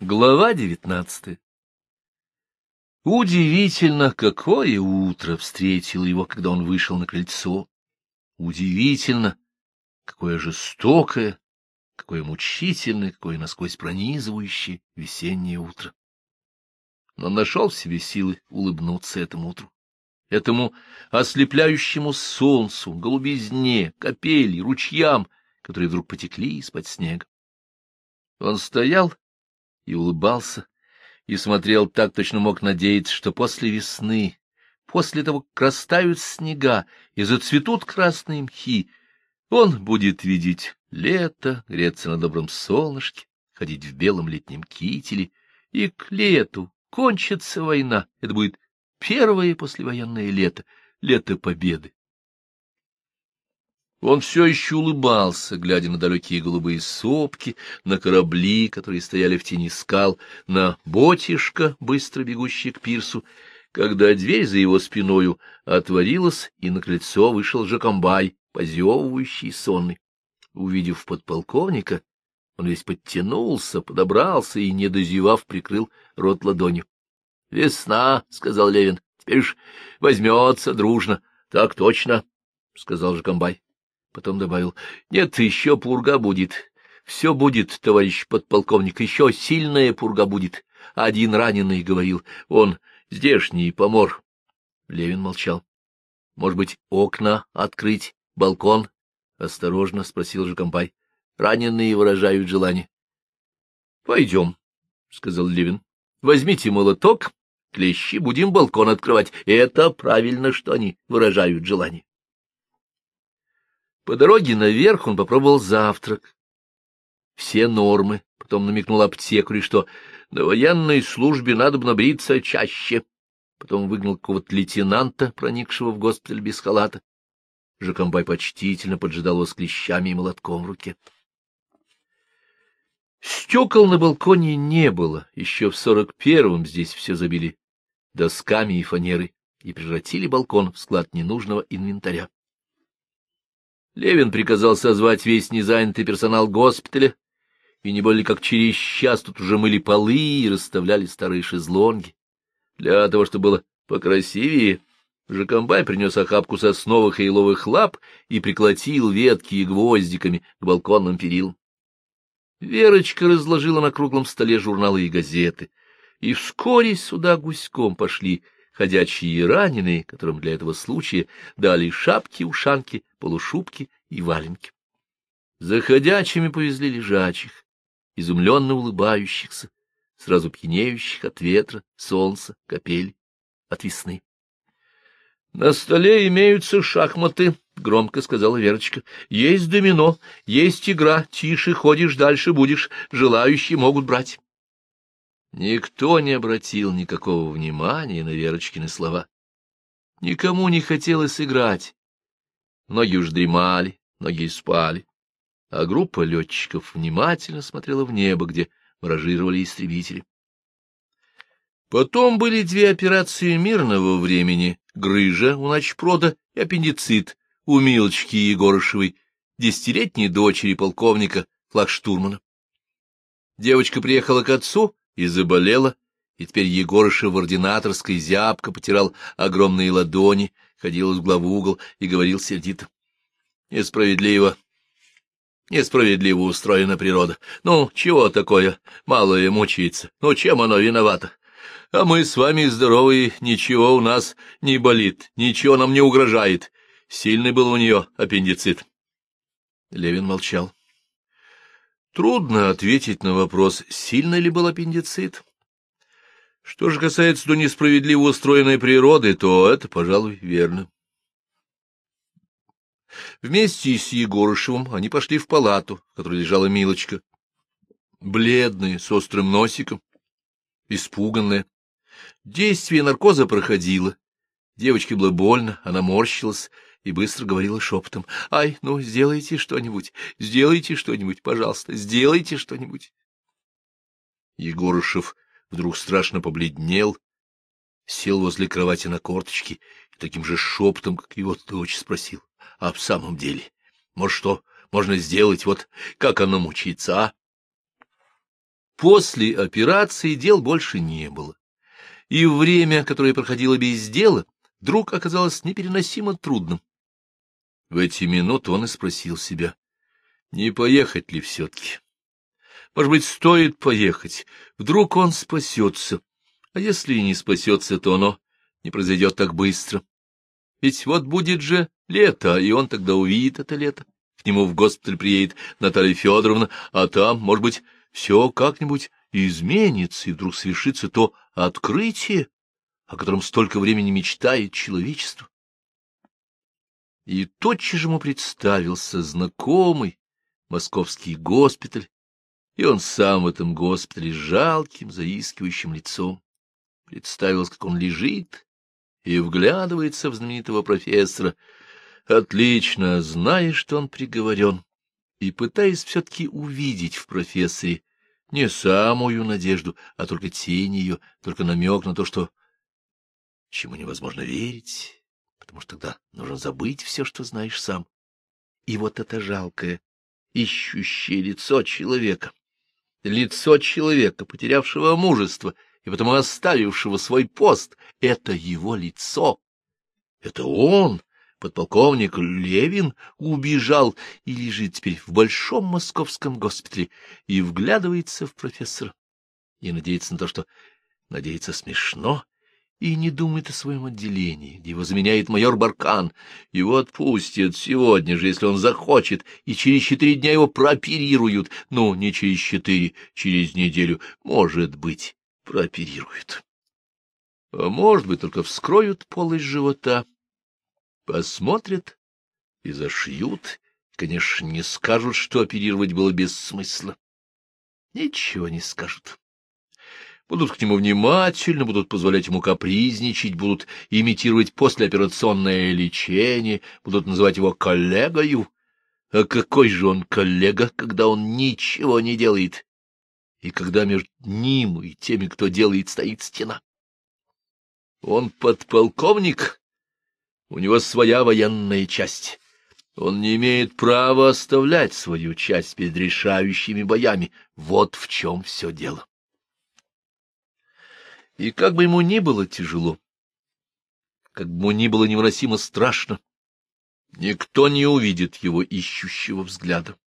Глава девятнадцатая Удивительно, какое утро встретило его, когда он вышел на крыльцо. Удивительно, какое жестокое, какое мучительное, какое насквозь пронизывающее весеннее утро. Но нашел в себе силы улыбнуться этому утру, этому ослепляющему солнцу, голубизне, капели, ручьям, которые вдруг потекли из-под снега. Он стоял и улыбался, и смотрел так, точно мог надеяться, что после весны, после того, как растают снега и зацветут красные мхи, он будет видеть лето, греться на добром солнышке, ходить в белом летнем кителе, и к лету кончится война. Это будет первое послевоенное лето, лето победы. Он все еще улыбался, глядя на далекие голубые сопки, на корабли, которые стояли в тени скал, на ботишко, быстро бегущее к пирсу, когда дверь за его спиною отворилась, и на крыльцо вышел Жакомбай, позевывающий сонный. Увидев подполковника, он весь подтянулся, подобрался и, не дозевав, прикрыл рот ладонью. — Весна, — сказал Левин, — теперь ж возьмется дружно. — Так точно, — сказал Жакомбай. Потом добавил, — Нет, еще пурга будет. Все будет, товарищ подполковник, еще сильная пурга будет. Один раненый говорил, он здешний помор. Левин молчал. — Может быть, окна открыть, балкон? — осторожно спросил Жакомбай. — Раненые выражают желание. — Пойдем, — сказал Левин. — Возьмите молоток, клещи, будем балкон открывать. Это правильно, что они выражают желание. По дороге наверх он попробовал завтрак. Все нормы, потом намекнул аптекарю, что на военной службе надо бы набриться чаще. Потом выгнал какого-то лейтенанта, проникшего в госпиталь без халата. Жакомбай почтительно поджидал его с клещами и молотком в руке. Стекол на балконе не было. Еще в сорок первом здесь все забили досками и фанерой и превратили балкон в склад ненужного инвентаря. Левин приказал созвать весь незанятый персонал госпиталя, и не более как через час тут уже мыли полы и расставляли старые шезлонги. Для того, чтобы было покрасивее, Жакомбай принес охапку сосновых и еловых лап и приколотил ветки и гвоздиками к балконным перилам. Верочка разложила на круглом столе журналы и газеты, и вскоре сюда гуськом пошли ходячие раненые, которым для этого случая дали шапки, ушанки, полушубки и валенки. За ходячими повезли лежачих, изумленно улыбающихся, сразу пьянеющих от ветра, солнца, капель, от весны. — На столе имеются шахматы, — громко сказала Верочка. — Есть домино, есть игра, тише ходишь, дальше будешь, желающие могут брать. Никто не обратил никакого внимания на Верочкины слова. Никому не хотелось играть. Многие уж дремали, многие спали, а группа летчиков внимательно смотрела в небо, где баражировали истребители. Потом были две операции мирного времени — грыжа у начпрода и аппендицит у Милочки Егорышевой, десятилетней дочери полковника флагштурмана. Девочка приехала к отцу и заболела, и теперь Егорыша в ординаторской зябко потирал огромные ладони, ходил из угла в угол и говорил сердито. Несправедливо, несправедливо устроена природа. Ну, чего такое, малое мучается, ну, чем оно виновато? А мы с вами здоровые, ничего у нас не болит, ничего нам не угрожает. Сильный был у нее аппендицит. Левин молчал. Трудно ответить на вопрос, сильно ли был аппендицит. Что же касается до несправедливо устроенной природы, то это, пожалуй, верно. Вместе с Егорышевым они пошли в палату, в которой лежала Милочка. Бледная, с острым носиком, испуганная. Действие наркоза проходило. Девочке было больно, она морщилась, и быстро говорила шепотом. — Ай, ну, сделайте что-нибудь, сделайте что-нибудь, пожалуйста, сделайте что-нибудь. Егорышев вдруг страшно побледнел, сел возле кровати на корточки и таким же шепотом, как его дочь, спросил. — А в самом деле, может, что можно сделать, вот как оно мучается, а? После операции дел больше не было. И время, которое проходило без дела, вдруг оказалось непереносимо трудным. В эти минуты он и спросил себя, не поехать ли все-таки. Может быть, стоит поехать, вдруг он спасется, а если и не спасется, то оно не произойдет так быстро. Ведь вот будет же лето, и он тогда увидит это лето. К нему в госпиталь приедет Наталья Федоровна, а там, может быть, все как-нибудь изменится, и вдруг свершится то открытие, о котором столько времени мечтает человечество. И тотчас же ему представился знакомый московский госпиталь, и он сам в этом госпитале с жалким, заискивающим лицом. Представилось, как он лежит и вглядывается в знаменитого профессора, отлично зная, что он приговорен, и пытаясь все-таки увидеть в профессоре не самую надежду, а только тень ее, только намек на то, что чему невозможно верить, потому что тогда нужно забыть все, что знаешь сам. И вот это жалкое, ищущее лицо человека, лицо человека, потерявшего мужество и потому оставившего свой пост, это его лицо. Это он, подполковник Левин, убежал и лежит теперь в большом московском госпитале и вглядывается в профессора. И надеется на то, что надеется смешно, и не думает о своем отделении, где его заменяет майор Баркан. Его отпустят сегодня же, если он захочет, и через четыре дня его прооперируют. Ну, не через четыре, через неделю, может быть прооперируют. А может быть, только вскроют полость живота, посмотрят и зашьют. Конечно, не скажут, что оперировать было без смысла. Ничего не скажут. Будут к нему внимательно, будут позволять ему капризничать, будут имитировать послеоперационное лечение, будут называть его коллегою. А какой же он коллега, когда он ничего не делает? и когда между ним и теми, кто делает, стоит стена. Он подполковник, у него своя военная часть. Он не имеет права оставлять свою часть перед решающими боями. Вот в чем все дело. И как бы ему ни было тяжело, как бы ему ни было невыносимо страшно, никто не увидит его ищущего взгляда.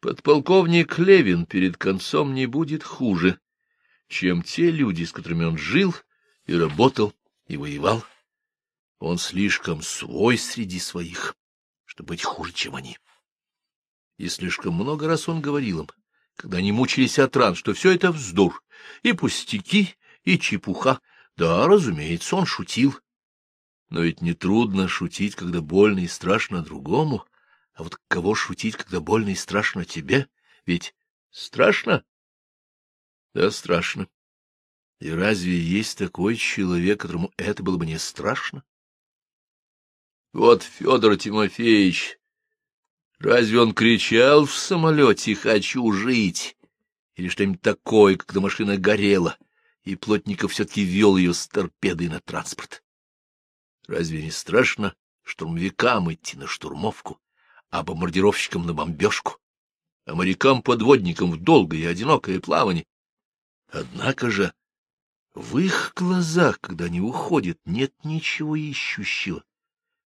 Подполковник Левин перед концом не будет хуже, чем те люди, с которыми он жил и работал и воевал. Он слишком свой среди своих, чтобы быть хуже, чем они. И слишком много раз он говорил им, когда они мучились от ран, что все это вздор, и пустяки, и чепуха. Да, разумеется, он шутил. Но ведь нетрудно шутить, когда больно и страшно другому, — а вот кого шутить, когда больно и страшно тебе? Ведь страшно? Да, страшно. И разве есть такой человек, которому это было бы не страшно? Вот Федор Тимофеевич, разве он кричал в самолете «хочу жить» или что-нибудь такое, когда машина горела, и Плотников все-таки вел ее с торпедой на транспорт? Разве не страшно штурмовикам идти на штурмовку, а бомбардировщикам на бомбежку, а морякам-подводникам в долгое и одинокое плавание. Однако же в их глазах, когда они уходят, нет ничего ищущего.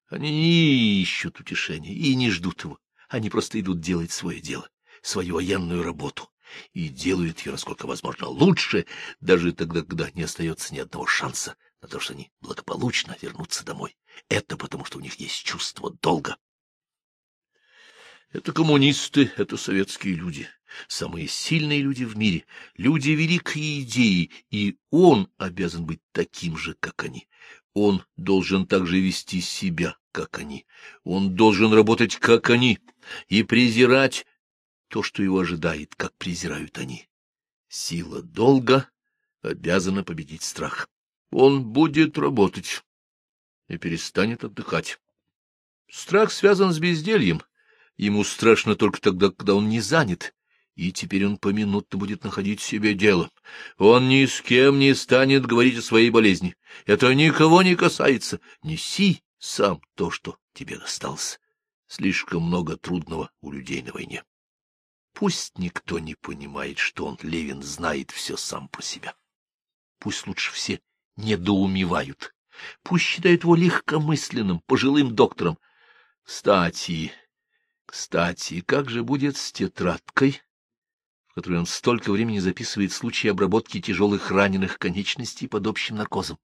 Они не ищут утешения и не ждут его. Они просто идут делать свое дело, свою военную работу, и делают ее, насколько возможно, лучше, даже тогда, когда не остается ни одного шанса на то, что они благополучно вернутся домой. Это потому, что у них есть чувство долга. Это коммунисты, это советские люди, самые сильные люди в мире, люди великой идеи, и он обязан быть таким же, как они. Он должен также вести себя, как они. Он должен работать, как они, и презирать то, что его ожидает, как презирают они. Сила долга обязана победить страх. Он будет работать и перестанет отдыхать. Страх связан с бездельем, Ему страшно только тогда, когда он не занят, и теперь он поминутно будет находить себе дело. Он ни с кем не станет говорить о своей болезни. Это никого не касается. Неси сам то, что тебе досталось. Слишком много трудного у людей на войне. Пусть никто не понимает, что он, Левин, знает все сам про себя. Пусть лучше все недоумевают. Пусть считают его легкомысленным, пожилым доктором. Кстати, кстати, как же будет с тетрадкой, в которой он столько времени записывает случаи обработки тяжелых раненых конечностей под общим наркозом?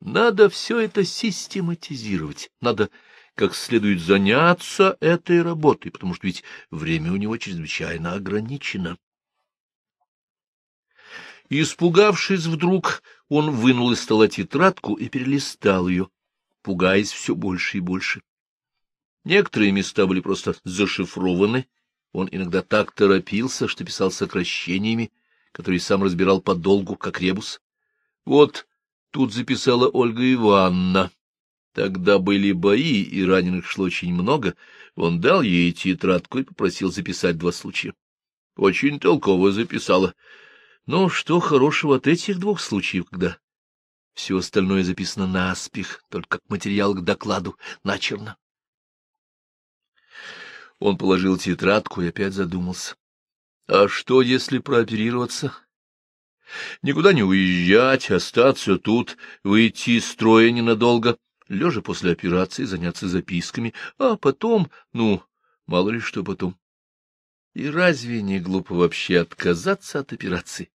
Надо все это систематизировать, надо как следует заняться этой работой, потому что ведь время у него чрезвычайно ограничено. Испугавшись вдруг, он вынул из стола тетрадку и перелистал ее, пугаясь все больше и больше. Некоторые места были просто зашифрованы, он иногда так торопился, что писал сокращениями, которые сам разбирал подолгу, как ребус. Вот тут записала Ольга Ивановна. Тогда были бои, и раненых шло очень много. Он дал ей тетрадку и попросил записать два случая. Очень толково записала. Но что хорошего от этих двух случаев, когда все остальное записано наспех, только как материал к докладу, начерно? Он положил тетрадку и опять задумался. А что, если прооперироваться? Никуда не уезжать, остаться тут, выйти из строя ненадолго, лежа после операции заняться записками, а потом, ну, мало ли что потом. И разве не глупо вообще отказаться от операции?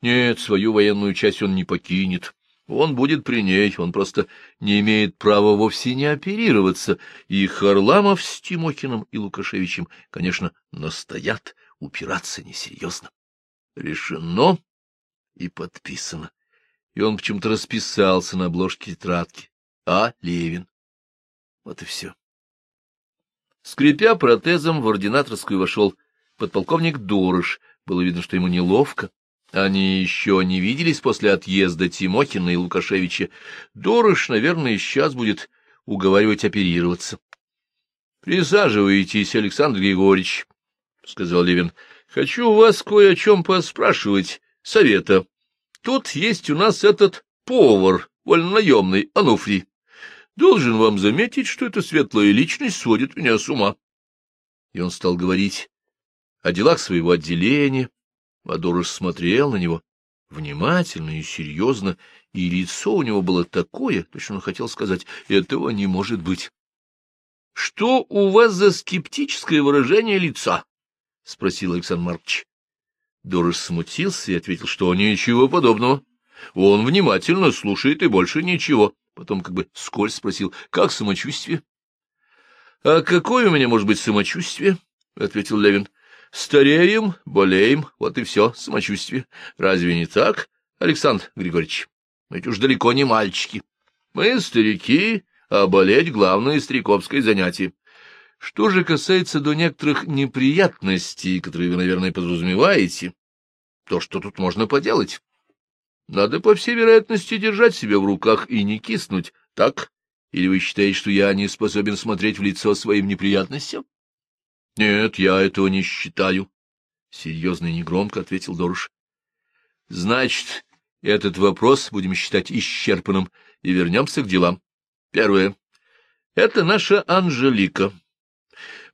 Нет, свою военную часть он не покинет. Он будет при ней, он просто не имеет права вовсе не оперироваться. И Харламов с Тимохиным и Лукашевичем, конечно, настоят, упираться несерьезно. Решено и подписано. И он почему-то расписался на обложке тетрадки. А. Левин. Вот и все. Скрипя протезом, в ординаторскую вошел подполковник Дорож. Было видно, что ему неловко. Они еще не виделись после отъезда Тимохина и Лукашевича. Дорож, наверное, сейчас будет уговаривать оперироваться. — Присаживайтесь, Александр Григорьевич, — сказал Левин. — Хочу вас кое о чем поспрашивать. Совета. Тут есть у нас этот повар, вольнонаемный, Ануфрий. Должен вам заметить, что эта светлая личность сводит меня с ума. И он стал говорить о делах своего отделения. Адорож смотрел на него внимательно и серьезно, и лицо у него было такое, точно он хотел сказать, этого не может быть. — Что у вас за скептическое выражение лица? — спросил Александр Маркович. Дорож смутился и ответил, что ничего подобного. Он внимательно слушает и больше ничего. Потом как бы скользь спросил, как самочувствие? — А какое у меня может быть самочувствие? — ответил Левин. — Стареем, болеем, вот и все, самочувствие. Разве не так, Александр Григорьевич? Мы ведь уж далеко не мальчики. Мы старики, а болеть — главное стариковское занятие. Что же касается до некоторых неприятностей, которые вы, наверное, подразумеваете, то что тут можно поделать? Надо, по всей вероятности, держать себя в руках и не киснуть, так? Или вы считаете, что я не способен смотреть в лицо своим неприятностям? — Нет, я этого не считаю, — серьезно и негромко ответил Доруш. — Значит, этот вопрос будем считать исчерпанным, и вернемся к делам. Первое. Это наша Анжелика.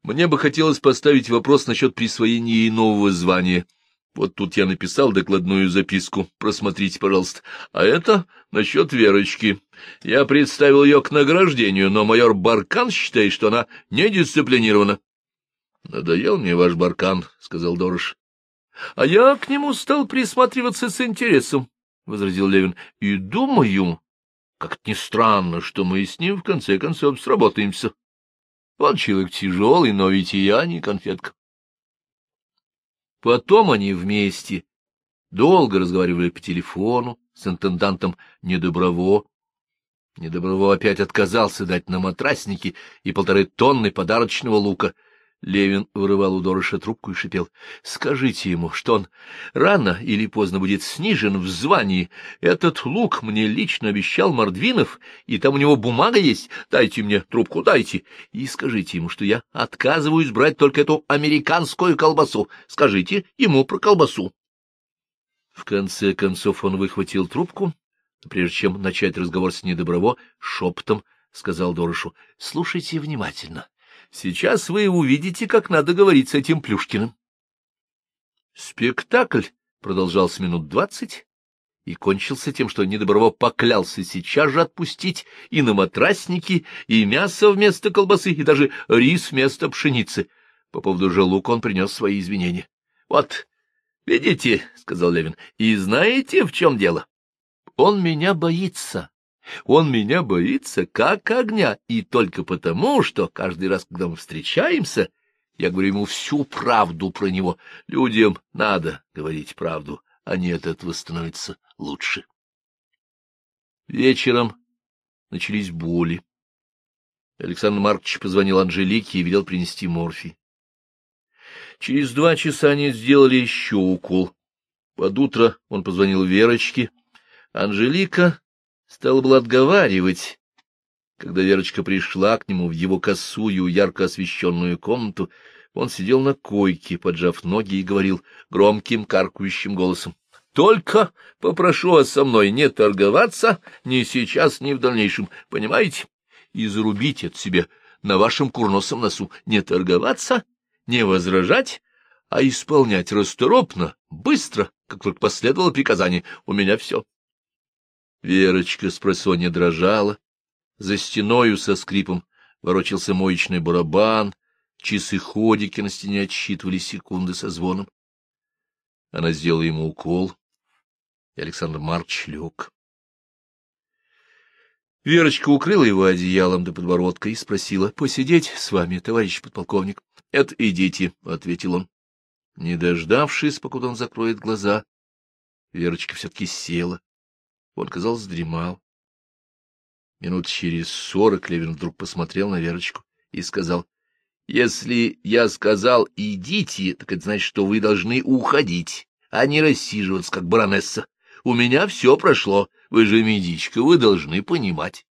Мне бы хотелось поставить вопрос насчет присвоения ей нового звания — вот тут я написал докладную записку, просмотрите, пожалуйста. А это насчет Верочки. Я представил ее к награждению, но майор Баркан считает, что она недисциплинирована. — Надоел мне ваш Баркан, — сказал Дорож. — А я к нему стал присматриваться с интересом, — возразил Левин. — И думаю, как ни странно, что мы с ним в конце концов сработаемся. Он человек тяжелый, но ведь и я не конфетка. Потом они вместе долго разговаривали по телефону с интендантом Недоброво. Недоброво опять отказался дать на матрасники и полторы тонны подарочного лука — Левин вырывал у Дороша трубку и шипел. — Скажите ему, что он рано или поздно будет снижен в звании. Этот лук мне лично обещал Мордвинов, и там у него бумага есть. Дайте мне трубку, дайте. И скажите ему, что я отказываюсь брать только эту американскую колбасу. Скажите ему про колбасу. В конце концов он выхватил трубку, прежде чем начать разговор с недоброво, шепотом сказал Дорошу. — Слушайте внимательно. Сейчас вы увидите, как надо говорить с этим Плюшкиным. Спектакль продолжался минут двадцать и кончился тем, что Недоброво поклялся сейчас же отпустить и на матрасники, и мясо вместо колбасы, и даже рис вместо пшеницы. По поводу же он принес свои извинения. — Вот, видите, — сказал Левин, — и знаете, в чем дело? Он меня боится. Он меня боится как огня, и только потому, что каждый раз, когда мы встречаемся, я говорю ему всю правду про него. Людям надо говорить правду, не от этого становится лучше. Вечером начались боли. Александр Маркович позвонил Анжелике и велел принести морфий. Через два часа они сделали еще укол. Под утро он позвонил Верочке. Анжелика стала было отговаривать. Когда Верочка пришла к нему в его косую, ярко освещенную комнату, он сидел на койке, поджав ноги, и говорил громким, каркающим голосом. — Только попрошу вас со мной не торговаться ни сейчас, ни в дальнейшем, понимаете? И зарубить от себя на вашем курносом носу не торговаться, не возражать, а исполнять расторопно, быстро, как только последовало приказание. У меня все. Верочка с просонья дрожала, за стеною со скрипом ворочался моечный барабан, часы-ходики на стене отсчитывали секунды со звоном. Она сделала ему укол, и Александр Марч лег. Верочка укрыла его одеялом до подбородка и спросила, — Посидеть с вами, товарищ подполковник? — Это идите, — ответил он. Не дождавшись, покуда он закроет глаза, Верочка все-таки села. Он, казалось, дремал. Минут через сорок Левин вдруг посмотрел на Верочку и сказал, — Если я сказал «идите», так это значит, что вы должны уходить, а не рассиживаться, как баронесса. У меня все прошло, вы же медичка, вы должны понимать.